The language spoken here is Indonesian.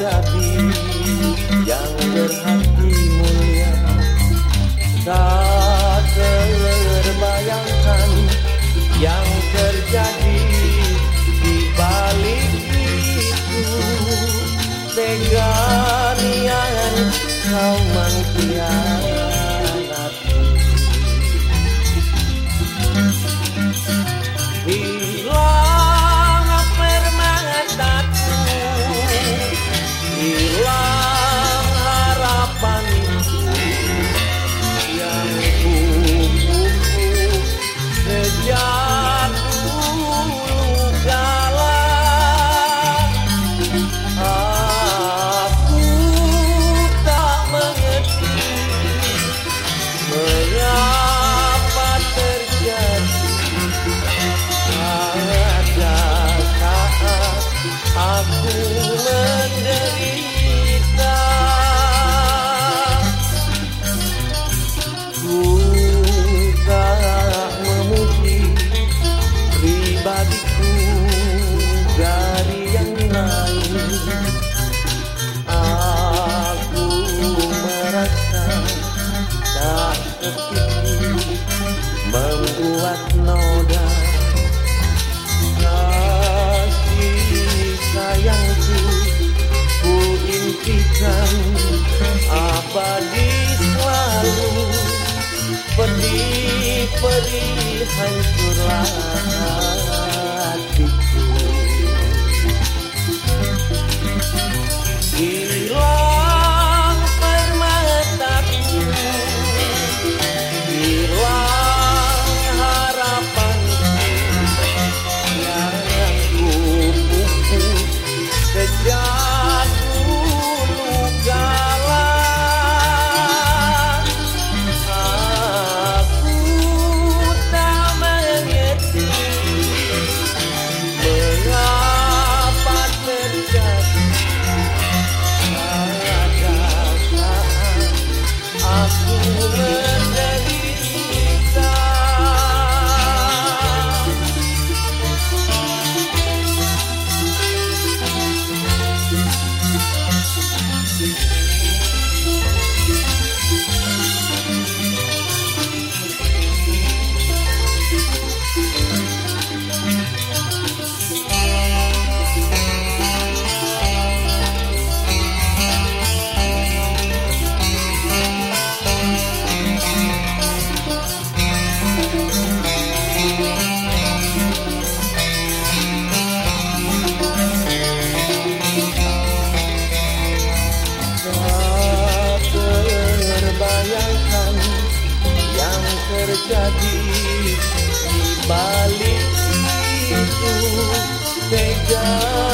gadis yang berhati mulia Tak terbayangkan yang terjadi di balik itu Tega nian kau mengkhianati impikan abadi selalu perih-perih hancurlah over. Terjadi di balik itu teganya